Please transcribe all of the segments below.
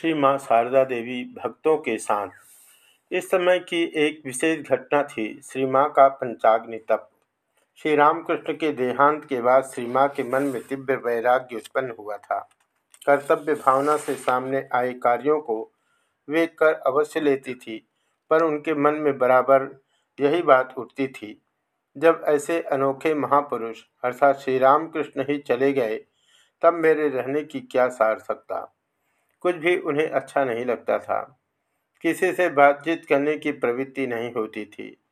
श्री माँ शारदा देवी भक्तों के साथ। इस समय की एक विशेष घटना थी श्री माँ का पंचाग्नि तप। श्री रामकृष्ण के देहांत के बाद श्री माँ के मन में दिव्य वैराग्य उत्पन्न हुआ था। कर्तव्य भावना से सामने आए कार्यों को वे कर अवश्य लेती थी, पर उनके मन में बराबर यही बात उठती थी, जब ऐसे अनोखे महापुरुष, अर्थात श्री रामकृष्ण ही चले गए, तब मेरे रहने की क्या सार्थकता। कुछ भी उन्हें अच्छा नहीं लगता था। किसी से बातचीत करने की प्रवृत्ति नहीं होती थी।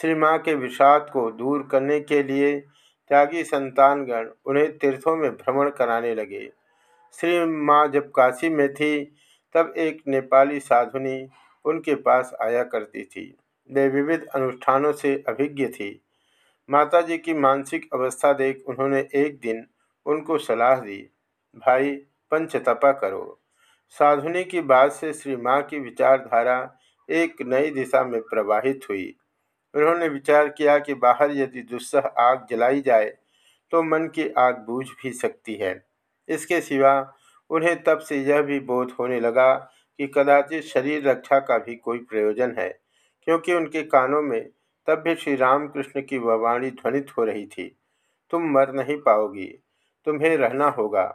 श्री माँ के विषाद को दूर करने के लिए त्यागी संतानगण उन्हें तीर्थों में भ्रमण कराने लगे। श्री माँ जब काशी में थी, तब एक नेपाली साधुनी उनके पास आया करती थी। वे विविध अनुष्ठानों से अभिज्ञ थी। माताजी की मानसिक अवस्था देख उन्होंने एक दिन उनको सलाह दी, भाई, पंचतपा करो। साधुनी की बात से श्री माँ की विचारधारा एक नई दिशा में प्रवाहित हुई। उन्होंने विचार किया कि बाहर यदि दुस्सह आग जलाई जाए तो मन की आग बूझ भी सकती है। इसके सिवा उन्हें तब से यह भी बोध होने लगा कि कदाचित शरीर रक्षा का भी कोई प्रयोजन है, क्योंकि उनके कानों में तब भी श्री रामकृष्ण की वह वाणी ध्वनित हो रही थी। तुम मर नहीं पाओगी, तुम्हें रहना होगा।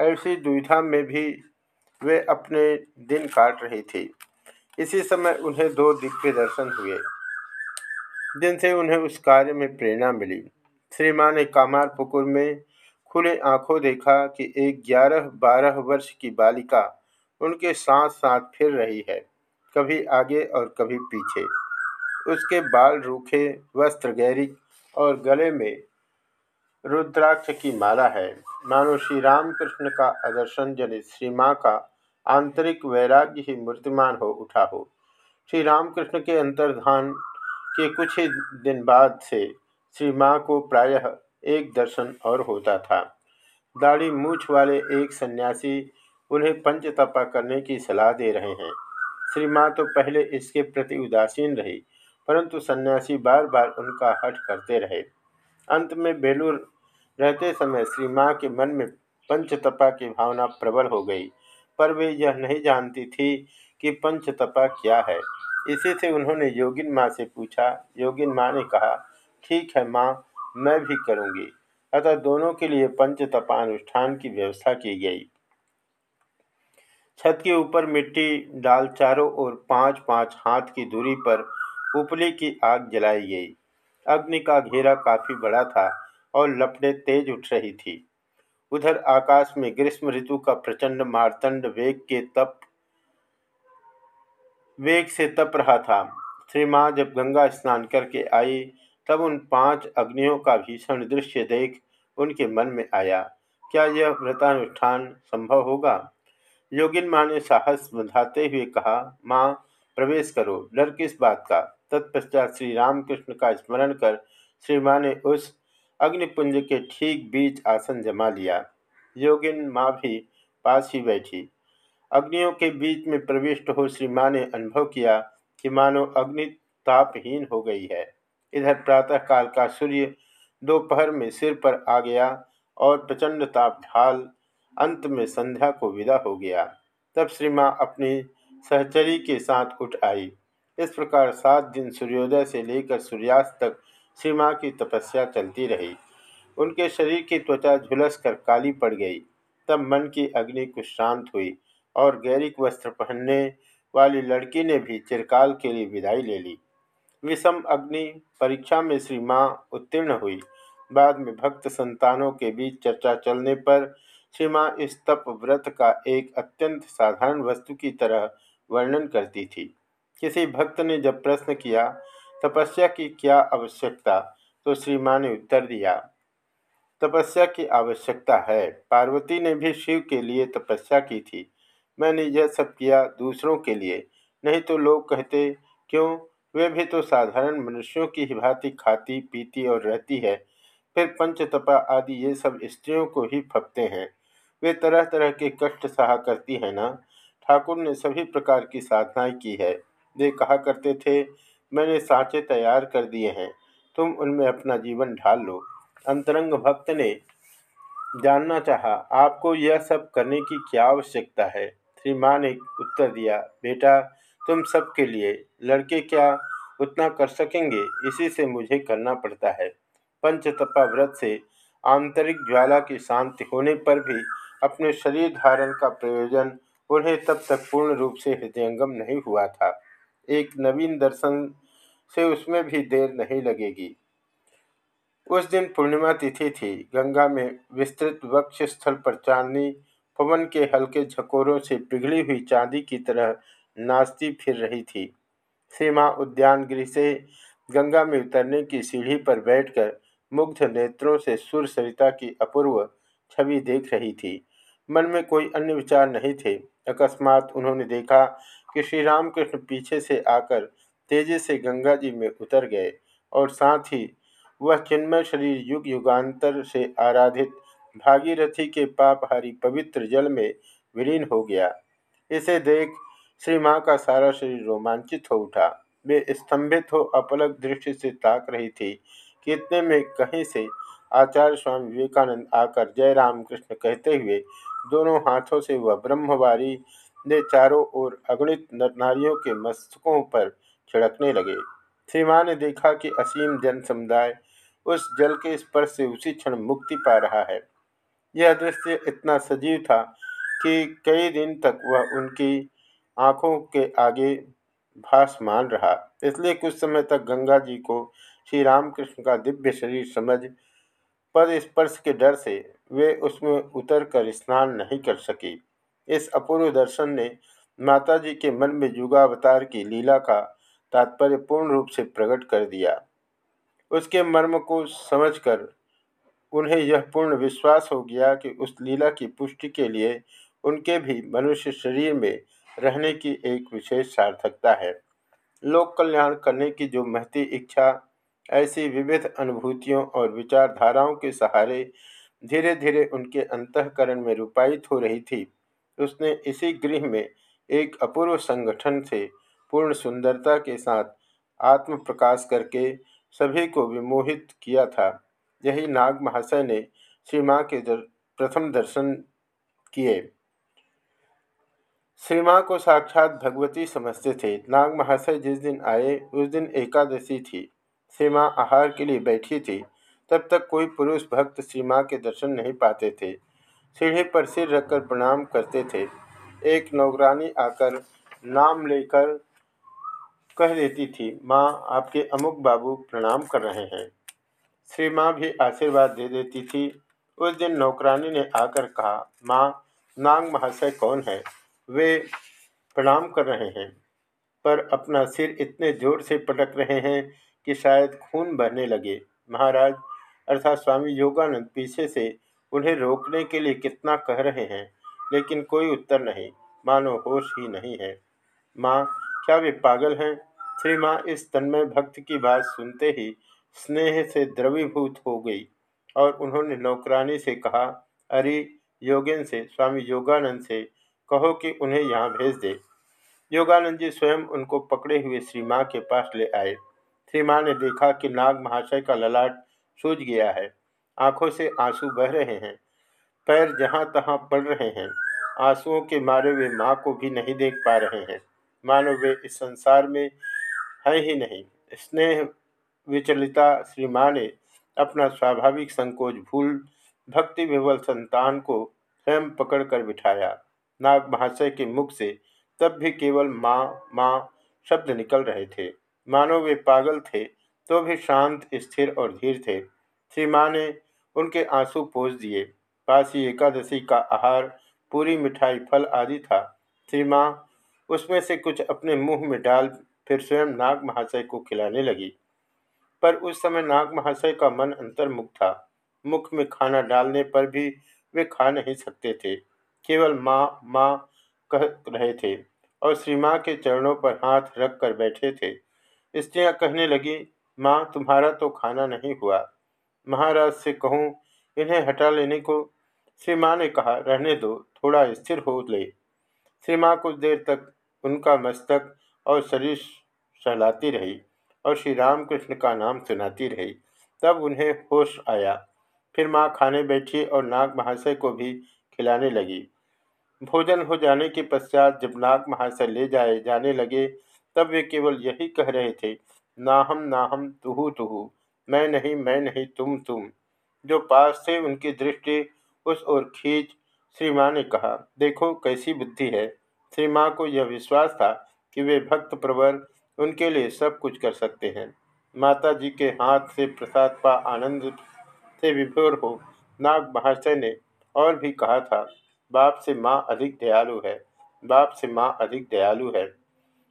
ऐसी दुविधा में भी वे अपने दिन काट रही थी। इसी समय उन्हें दो दिव्य दर्शन हुए। जिनसे उन्हें उस कार्य में प्रेरणा मिली। श्री माँ ने कामार पुकुर में खुले आँखों देखा कि एक ग्यारह बारह वर्ष की बालिका उनके साथ साथ फिर रही है, कभी आगे और कभी पीछे। उसके बाल रूखे, वस्त्र गहरी और गले में रुद्राक्ष की माला है। मानो श्री रामकृष्ण का आदर्शन जनित श्री माँ का आंतरिक वैराग्य ही मूर्तिमान हो, उठा हो। श्री रामकृष्ण के अंतर्धान के कुछ ही दिन बाद से श्री माँ को प्रायः एक दर्शन और होता था। दाढ़ी मूछ वाले एक सन्यासी उन्हें पंचतपा करने की सलाह दे रहे हैं। श्री माँ तो पहले इसके प्रति उदासीन रही, परंतु सन्यासी बार बार उनका हट करते रहे। अंत में बेलूर रहते समय श्री माँ के मन में पंचतपा की भावना प्रबल हो गई। पर वे यह नहीं जानती थी कि पंचतपा क्या है। इसी से उन्होंने योगिन माँ से पूछा। योगिन माँ ने कहा, ठीक है माँ, मैं भी करूँगी। अतः दोनों के लिए पंचतपा अनुष्ठान की व्यवस्था की गई। छत के ऊपर मिट्टी डाल चारों ओर पाँच पाँच हाथ की दूरी पर उपली की आग जलाई गई। अग्नि का घेरा काफ़ी बड़ा था और लपटें तेज उठ रही थी। उधर आकाश में ग्रीष्म ऋतु का प्रचंड मारतंड वेग के तप, वेग से तप रहा था। श्री माँ जब गंगा स्नान करके आई, तब उन पाँच अग्नियों का भीषण दृश्य देख उनके मन में आया, क्या यह व्रतानुष्ठान संभव होगा? योगिन माँ ने साहस बंधाते हुए कहा, माँ, प्रवेश करो, डर किस बात का? तत्पश्चात श्री रामकृष्ण का स्मरण कर श्री माँ ने उस अग्निपुंज के ठीक बीच आसन जमा लिया। योगिन माँ भी पास ही बैठी। अग्नियों के बीच में प्रविष्ट हो श्री माँ ने अनुभव किया कि मानो अग्नि तापहीन हो गई है। इधर प्रातःकाल का सूर्य दोपहर में सिर पर आ गया और प्रचंड ताप ढाल अंत में संध्या को विदा हो गया। तब श्री माँ अपनी सहचरी के साथ उठ आई। इस प्रकार सात दिन सूर्योदय से लेकर सूर्यास्त तक श्री माँ की तपस्या चलती रही। उनके शरीर की त्वचा झुलस कर काली पड़ गई। तब मन की अग्नि कुछ शांत हुई और गैरिक वस्त्र पहनने वाली लड़की ने भी चिरकाल के लिए विदाई ले ली। विषम अग्नि परीक्षा में श्री माँ उत्तीर्ण हुई। बाद में भक्त संतानों के बीच चर्चा चलने पर श्री माँ इस तप व्रत का एक अत्यंत साधारण वस्तु की तरह वर्णन करती थी। किसी भक्त ने जब प्रश्न किया तपस्या की क्या आवश्यकता? तो श्री ने उत्तर दिया, तपस्या की आवश्यकता है। पार्वती ने भी शिव के लिए तपस्या की थी। मैंने यह सब किया दूसरों के लिए। नहीं तो लोग कहते, क्यों? वे भी तो साधारण मनुष्यों की ही भांति खाती, पीती और रहती है। फिर पंचतपा आदि ये सब स्त्रियों को ही फपते हैं। वे तरह तरह के कष्ट सहा करती हैं ना? ठाकुर ने सभी प्रकार की साधनाएँ की है। वे कहा करते थे मैंने सांचे तैयार कर दिए हैं। तुम उनमें अपना जीवन ढाल लो। अंतरंग भक्त ने जानना चाहा, आपको यह सब करने की क्या आवश्यकता है? श्री ने उत्तर दिया, बेटा, तुम सबके लिए। लड़के क्या उतना कर सकेंगे? इसी से मुझे करना पड़ता है। पंचतपा व्रत से आंतरिक ज्वाला की शांति होने पर भी अपने शरीर धारण का प्रयोजन उन्हें तब तक पूर्ण रूप से हृदयंगम नहीं हुआ था। एक नवीन दर्शन से उसमें भी देर नहीं लगेगी। उस दिन पूर्णिमा तिथि थी। गंगा में विस्तृत वक्ष स्थल पर चांदनी पवन के हल्के झकोरों से पिघली हुई चांदी की तरह नाचती फिर रही थी। सीमा उद्यान गृह से गंगा में उतरने की सीढ़ी पर बैठकर मुग्ध नेत्रों से सुर सरिता की अपूर्व छवि देख रही थी। मन में कोई अन्य विचार नहीं थे। अकस्मात उन्होंने देखा कि श्री रामकृष्ण पीछे से आकर तेज़ी से गंगा जी में उतर गए और साथ ही वह चिन्मय शरीर युग युगांतर से आराधित भागीरथी के पापहारी पवित्र जल में विलीन हो गया। इसे देख श्री माँ का सारा शरीर रोमांचित हो उठा। वे स्तंभित हो अपलक दृष्टि से ताक रही थी कि इतने में कहीं से आचार्य स्वामी विवेकानंद आकर जय राम कृष्ण कहते हुए दोनों हाथों से वह ब्रह्मवारी ने चारों ओर अगणित नरनारियों के मस्तकों पर छिड़कने लगे। श्री माँ ने देखा कि असीम जन समुदाय उस जल के स्पर्श से उसी क्षण मुक्ति पा रहा है। यह दृश्य इतना सजीव था कि कई दिन तक वह उनकी आँखों के आगे भासमान रहा। इसलिए कुछ समय तक गंगा जी को श्री रामकृष्ण का दिव्य शरीर समझ, पद स्पर्श के डर से वे उसमें उतर कर स्नान नहीं कर सकी। इस अपूर्व दर्शन ने माता जी के मन में युगावतार की लीला का तात्पर्य पूर्ण रूप से प्रकट कर दिया। उसके मर्म को समझकर उन्हें यह पूर्ण विश्वास हो गया कि उस लीला की पुष्टि के लिए उनके भी मनुष्य शरीर में रहने की एक विशेष सार्थकता है। लोक कल्याण करने की जो महती इच्छा, ऐसी विविध अनुभूतियों और विचारधाराओं के सहारे धीरे धीरे उनके अंतकरण में रूपायित हो रही थी। उसने इसी गृह में एक अपूर्व संगठन से पूर्ण सुंदरता के साथ आत्म प्रकाश करके सभी को विमोहित किया था। यही नाग महाशय ने श्री माँ के दर, प्रथम दर्शन किए। श्री माँ को साक्षात भगवती समझते थे। नाग महाशय जिस दिन आए उस दिन एकादशी थी। श्री माँ आहार के लिए बैठी थी। तब तक कोई पुरुष भक्त श्री माँ के दर्शन नहीं पाते थे। सीढ़ी पर सिर रखकर प्रणाम करते थे। एक नौकरानी आकर नाम लेकर कह देती थी, माँ, आपके अमुक बाबू प्रणाम कर रहे हैं। श्री माँ भी आशीर्वाद दे देती थी। उस दिन नौकरानी ने आकर कहा, माँ, नाग महाशय कौन है? वे प्रणाम कर रहे हैं, पर अपना सिर इतने ज़ोर से पटक रहे हैं कि शायद खून बहने लगे। महाराज, अर्थात स्वामी योगानंद पीछे से उन्हें रोकने के लिए कितना कह रहे हैं, लेकिन कोई उत्तर नहीं। मानो होश ही नहीं है। माँ, क्या वे पागल हैं? श्री माँ इस तन्मय भक्त की बात सुनते ही स्नेह से द्रवीभूत हो गई और उन्होंने नौकरानी से कहा, अरे योगेन से, स्वामी योगानंद से, कहो कि उन्हें यहाँ भेज दे। योगानंद जी स्वयं उनको पकड़े हुए श्री माँ के पास ले आए। श्री माँ ने देखा कि नाग महाशय का ललाट सूझ गया है। आँखों से आँसू बह रहे हैं। पैर जहाँ तहाँ पड़ रहे हैं। आंसुओं के मारे वे माँ को भी नहीं देख पा रहे हैं। मानो वे इस संसार में है ही नहीं। स्नेह विचलिता श्री माँ ने अपना स्वाभाविक संकोच भूल भक्ति विवल संतान को स्वयं पकड़कर बिठाया। नाग महाशय के मुख से तब भी केवल माँ माँ शब्द निकल रहे थे। मानो वे पागल थे तो भी शांत, स्थिर और धीर थे। श्री माँ ने उनके आँसू पोस दिए। पासी एकादशी का आहार, पूरी मिठाई, फल आदि था। श्री उसमें से कुछ अपने मुँह में डाल फिर स्वयं नाग महाशय को खिलाने लगी। पर उस समय नाग महाशय का मन अंतर्मुख था। मुख में खाना डालने पर भी वे खा नहीं सकते थे। केवल माँ माँ कह रहे थे और श्री माँ के चरणों पर हाथ रख कर बैठे थे। स्त्रियाँ कहने लगी, माँ, तुम्हारा तो खाना नहीं हुआ। महाराज से कहूँ, इन्हें हटा लेने को श्री माँ ने कहा, रहने दो, थोड़ा स्थिर हो ले। श्री माँ कुछ देर तक उनका मस्तक और शरीर सहलाती रही और श्री रामकृष्ण का नाम सुनाती रही। तब उन्हें होश आया। फिर माँ खाने बैठी और नाग महाशय को भी खिलाने लगी। भोजन हो जाने के पश्चात जब नाग महाशय ले जाए, जाने लगे, तब वे केवल यही कह रहे थे ना हम ना हम तुहू तुहू। मैं नहीं मैं नहीं, तुम तुम। जो पास थे, उनकी दृष्टि उस ओर खींच श्री माँ ने कहा, देखो कैसी बुद्धि है। श्री माँ को यह विश्वास था कि वे भक्त प्रवर उनके लिए सब कुछ कर सकते हैं। माता जी के हाथ से प्रसाद पा आनंद से विभोर हो, नाग महाशय ने और भी कहा था, बाप से माँ अधिक दयालु है, बाप से माँ अधिक दयालु है।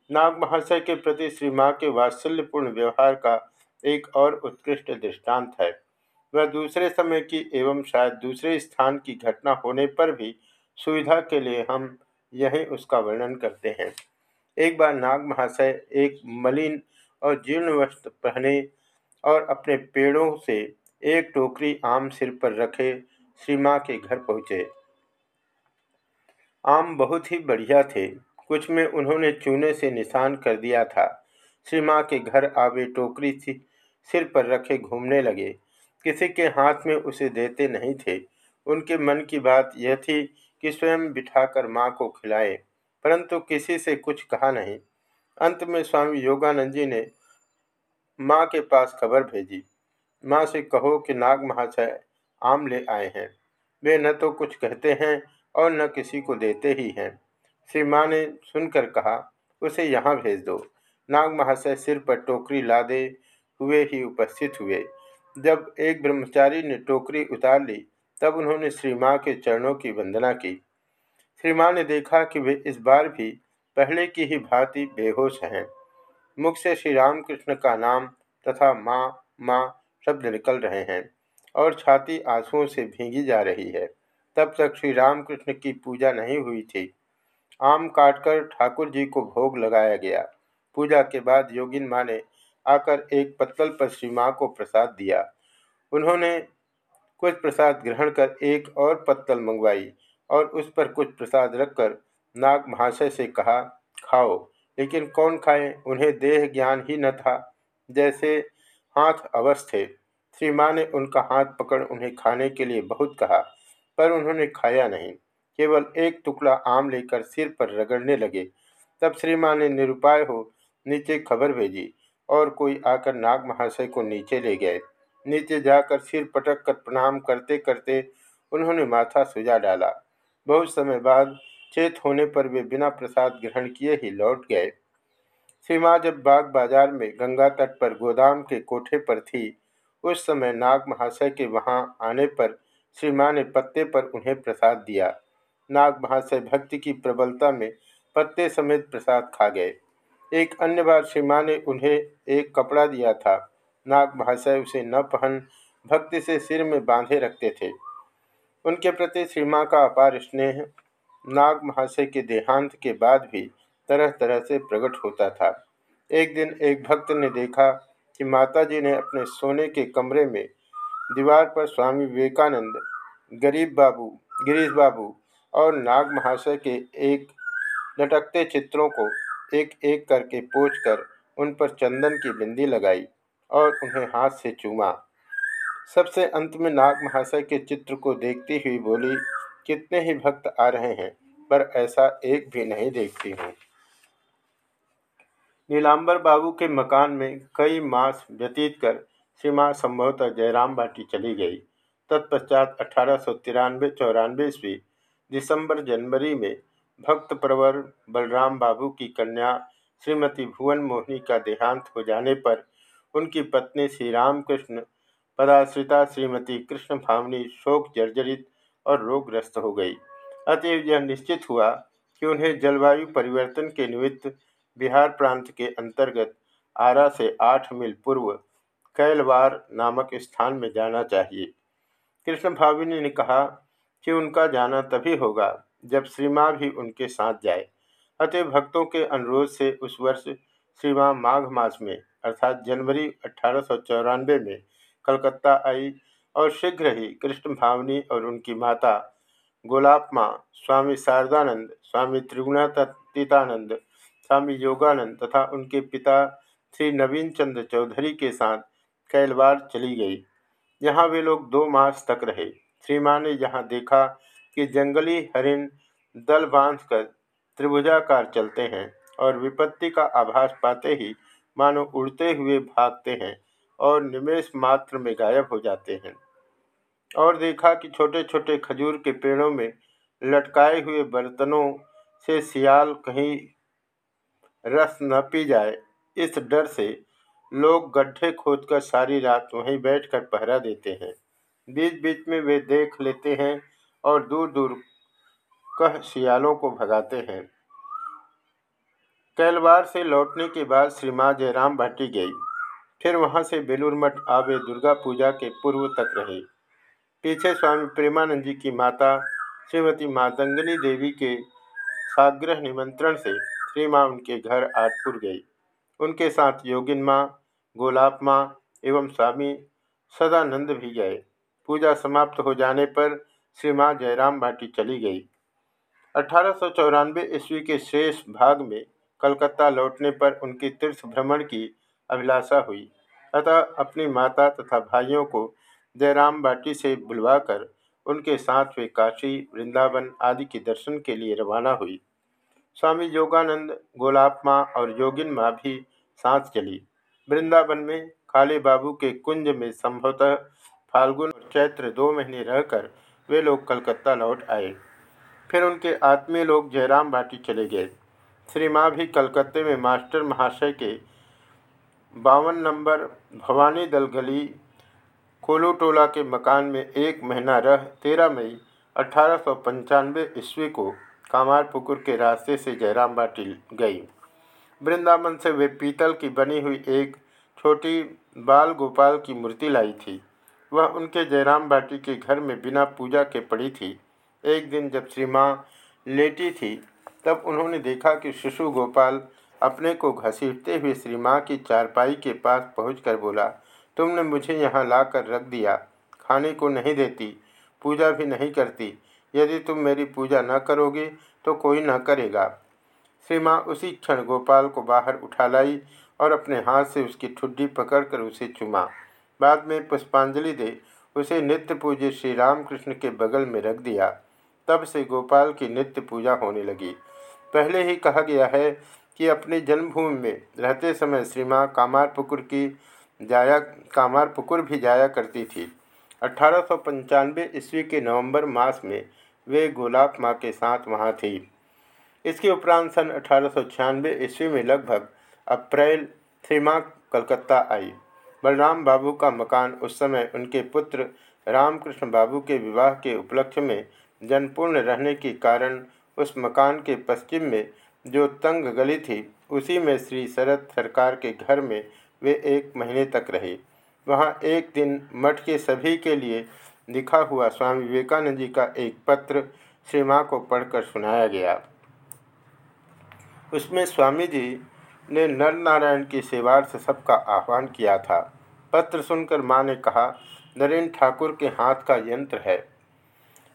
नाग महाशय के प्रति श्री माँ के वात्सल्यपूर्ण व्यवहार का एक और उत्कृष्ट दृष्टांत है। वह दूसरे समय की एवं शायद दूसरे स्थान की घटना होने पर भी सुविधा के लिए हम यही उसका वर्णन करते हैं। एक बार नाग महाशय एक मलिन और जीर्ण वस्त्र पहने और अपने पेड़ों से एक टोकरी आम सिर पर रखे श्री माँ के घर पहुँचे। आम बहुत ही बढ़िया थे, कुछ में उन्होंने चूने से निशान कर दिया था। श्री माँ के घर आवे टोकरी थी सिर पर रखे घूमने लगे। किसी के हाथ में उसे देते नहीं थे। उनके मन की बात यह थी कि स्वयं बिठाकर माँ को खिलाए, परंतु किसी से कुछ कहा नहीं। अंत में स्वामी योगानंद जी ने माँ के पास खबर भेजी। माँ से कहो कि नाग महाशय आम ले आए हैं। वे न तो कुछ कहते हैं और न किसी को देते ही हैं। श्री माँ ने सुनकर कहा, उसे यहाँ भेज दो। नाग महाशय सिर पर टोकरी लादे हुए ही उपस्थित हुए। जब एक ब्रह्मचारी ने टोकरी उतार ली, तब उन्होंने श्री माँ के चरणों की वंदना की। श्री माँ ने देखा कि वे इस बार भी पहले की ही भांति बेहोश हैं। मुख से श्री रामकृष्ण का नाम तथा माँ माँ शब्द निकल रहे हैं और छाती आंसुओं से भीगी जा रही है। तब तक श्री रामकृष्ण की पूजा नहीं हुई थी। आम काटकर ठाकुर जी को भोग लगाया गया। पूजा के बाद योगिन माँ ने आकर एक पत्तल पर श्री माँ को प्रसाद दिया। उन्होंने कुछ प्रसाद ग्रहण कर एक और पत्तल मंगवाई और उस पर कुछ प्रसाद रखकर नाग महाशय से कहा, खाओ, लेकिन कौन खाए? उन्हें देह ज्ञान ही न था। जैसे हाथ अवस्थ थे, श्री माँ ने उनका हाथ पकड़ उन्हें खाने के लिए बहुत कहा, पर उन्होंने खाया नहीं। केवल एक टुकड़ा आम लेकर सिर पर रगड़ने लगे। तब श्री माँ ने निरुपाय हो नीचे खबर भेजी और कोई आकर नाग महाशय को नीचे ले गए। नीचे जाकर सिर पटक कर प्रणाम करते करते उन्होंने माथा सुजा डाला। बहुत समय बाद चेत होने पर वे बिना प्रसाद ग्रहण किए ही लौट गए। सीमा जब बाग बाज़ार में गंगा तट पर गोदाम के कोठे पर थी, उस समय नाग महाशय के वहाँ आने पर श्री माँ ने पत्ते पर उन्हें प्रसाद दिया। नाग महाशय भक्ति की प्रबलता में पत्ते समेत प्रसाद खा गए। एक अन्य बार श्री माँ ने उन्हें एक कपड़ा दिया था। नाग महाशय उसे न पहन, भक्ति से सिर में बांधे रखते थे। उनके प्रति श्री माँ का अपार स्नेह नाग महाशय के देहांत के बाद भी तरह तरह से प्रकट होता था। एक दिन एक भक्त ने देखा कि माताजी ने अपने सोने के कमरे में दीवार पर स्वामी विवेकानंद, गरीब बाबू, गिरीश बाबू और नाग महाशय के एक लटकते चित्रों को एक एक करके पोछ कर उन पर चंदन की बिंदी लगाई और उन्हें हाथ से चूमा। सबसे अंत में नाग महाशय के चित्र को देखती हुई बोली, कितने ही भक्त आ रहे हैं, पर ऐसा एक भी नहीं देखती हूँ। नीलांबर बाबू के मकान में कई मास व्यतीत कर श्री माँ संभवतः जयराम बाटी चली गई। तत्पश्चात अठारह सौ तिरानवे चौरानवे ईस्वी दिसंबर जनवरी में भक्त प्रवर बलराम बाबू की कन्या श्रीमती भुवन मोहिनी का देहांत हो जाने पर उनकी पत्नी श्री रामकृष्ण पदाश्रिता श्रीमती कृष्ण भावनी शोक जर्जरित और रोगग्रस्त हो गई। अतएव यह निश्चित हुआ कि उन्हें जलवायु परिवर्तन के निमित्त बिहार प्रांत के अंतर्गत आरा से आठ मील पूर्व कैलवार नामक स्थान में जाना चाहिए। कृष्ण भाविनी ने कहा कि उनका जाना तभी होगा जब श्रीमा भी उनके साथ जाए। अतः भक्तों के अनुरोध से उस वर्ष श्रीमा माघ मास में, अर्थात जनवरी अठारह सौ चौरानबे में, कलकत्ता आई और शीघ्र ही कृष्ण भावनी और उनकी माता गोलापमा स्वामी शारदानंद, स्वामी त्रिगुणातीतानंद स्वामी योगानंद तथा उनके पिता श्री नवीन चंद्र चौधरी के साथ कैलवार चली गई। यहाँ वे लोग दो मास तक रहे। श्री माँ ने यहाँ देखा कि जंगली हरिण दल बांधकर त्रिभुजाकार चलते हैं और विपत्ति का आभास पाते ही मानो उड़ते हुए भागते हैं और निमेश मात्र में गायब हो जाते हैं। और देखा कि छोटे छोटे खजूर के पेड़ों में लटकाए हुए बर्तनों से सियाल कहीं रस न पी जाए, इस डर से लोग गड्ढे खोदकर सारी रात वहीं बैठकर पहरा देते हैं। बीच बीच में वे देख लेते हैं और दूर दूर कह सियालों को भगाते हैं। कैलवार से लौटने के बाद श्री माँ जयराम भाटी गई। फिर वहाँ से बेलूर मठ आवे दुर्गा पूजा के पूर्व तक रहे। पीछे स्वामी प्रेमानंद जी की माता श्रीमती मातंगनी देवी के साग्रह निमंत्रण से श्री माँ उनके घर आटपुर गई। उनके साथ योगिन माँ गोलाप माँ एवं स्वामी सदानंद भी गए। पूजा समाप्त हो जाने पर श्री माँ जयराम भाटी चली गई। अठारह सौ चौरानवे ईस्वी के शेष भाग में कलकत्ता लौटने पर उनकी तीर्थ भ्रमण की अभिलाषा हुई। अतः अपनी माता तथा भाइयों को जयराम बाटी से बुलवाकर उनके साथ वे काशी, वृंदावन आदि के दर्शन के लिए रवाना हुई। स्वामी योगानंद गोलाप माँ और योगिन माँ भी साथ चली। वृंदावन में काले बाबू के कुंज में संभवतः फाल्गुन और चैत्र दो महीने रहकर वे लोग कलकत्ता लौट आए। फिर उनके आत्मीय लोग जयराम बाटी चले गए। श्री माँ भी कलकत्ते में मास्टर महाशय के बावन नंबर भवानी दल गली कोलोटोला के मकान में एक महीना रह तेरह मई अठारह सौ पंचानवे ईस्वी को कामारपुकुर के रास्ते से जयराम बाटी गई। वृंदावन से वे पीतल की बनी हुई एक छोटी बाल गोपाल की मूर्ति लाई थी। वह उनके जयराम बाटी के घर में बिना पूजा के पड़ी थी। एक दिन जब श्री माँ लेटी थी, तब उन्होंने देखा कि शिशु गोपाल अपने को घसीटते हुए श्री माँ की चारपाई के पास पहुंचकर बोला, तुमने मुझे यहाँ लाकर रख दिया, खाने को नहीं देती, पूजा भी नहीं करती। यदि तुम मेरी पूजा न करोगे तो कोई न करेगा। श्री माँ उसी क्षण गोपाल को बाहर उठा लाई और अपने हाथ से उसकी ठुड्डी पकड़कर उसे चुमा। बाद में पुष्पांजलि दे उसे नित्य पूज्य श्री रामकृष्ण के बगल में रख दिया। तब से गोपाल की नित्य पूजा होने लगी। पहले ही कहा गया है कि अपनी जन्मभूमि में रहते समय श्री माँ कामारपुकुर की जाया, कामारपुकुर भी जाया करती थी। अठारह सौ पंचानवे ईस्वी के नवंबर मास में वे गोलाप माँ के साथ वहाँ थी। इसके उपरांत सन अठारह सौ छियानवे ईस्वी में लगभग अप्रैल, श्री माँ कलकत्ता आई। बलराम बाबू का मकान उस समय उनके पुत्र रामकृष्ण बाबू के विवाह के उपलक्ष्य में जनपूर्ण रहने के कारण उस मकान के पश्चिम में जो तंग गली थी, उसी में श्री शरद सरकार के घर में वे एक महीने तक रहे। वहाँ एक दिन मठ के सभी के लिए लिखा हुआ स्वामी विवेकानंद जी का एक पत्र श्री माँ को पढ़कर सुनाया गया। उसमें स्वामी जी ने नर नारायण की सेवार्थ सबका आह्वान किया था। पत्र सुनकर माँ ने कहा नरेंद्र ठाकुर के हाथ का यंत्र है।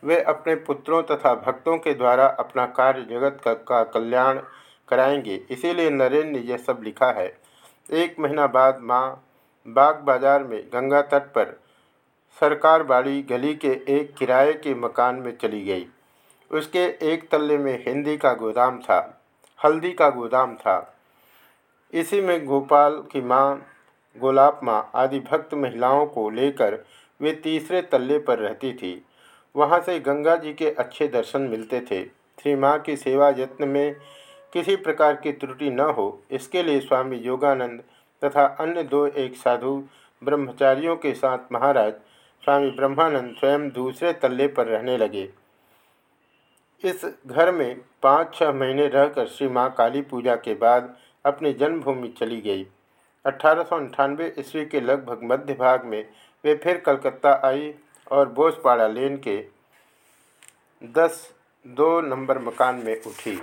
वे अपने पुत्रों तथा भक्तों के द्वारा अपना कार्य जगत का, का कल्याण कराएँगे। इसीलिए नरेंद्र ने यह सब लिखा है। एक महीना बाद माँ बाग बाज़ार में गंगा तट पर सरकार बाड़ी गली के एक किराए के मकान में चली गई। उसके एक तल्ले में हिंदी का गोदाम था हल्दी का गोदाम था। इसी में गोपाल की माँ गोलाप माँ आदि भक्त महिलाओं को लेकर वे तीसरे तल्ले पर रहती थी। वहाँ से गंगा जी के अच्छे दर्शन मिलते थे। श्री माँ की सेवा यत्न में किसी प्रकार की त्रुटि न हो, इसके लिए स्वामी योगानंद तथा अन्य दो एक साधु ब्रह्मचारियों के साथ महाराज स्वामी ब्रह्मानंद स्वयं दूसरे तल्ले पर रहने लगे। इस घर में पाँच छः महीने रहकर श्री माँ काली पूजा के बाद अपनी जन्मभूमि चली गई। अठारह ईस्वी के लगभग मध्य भाग में वे फिर कलकत्ता आई और बोसपाड़ा लेन के दस दो नंबर मकान में उठी।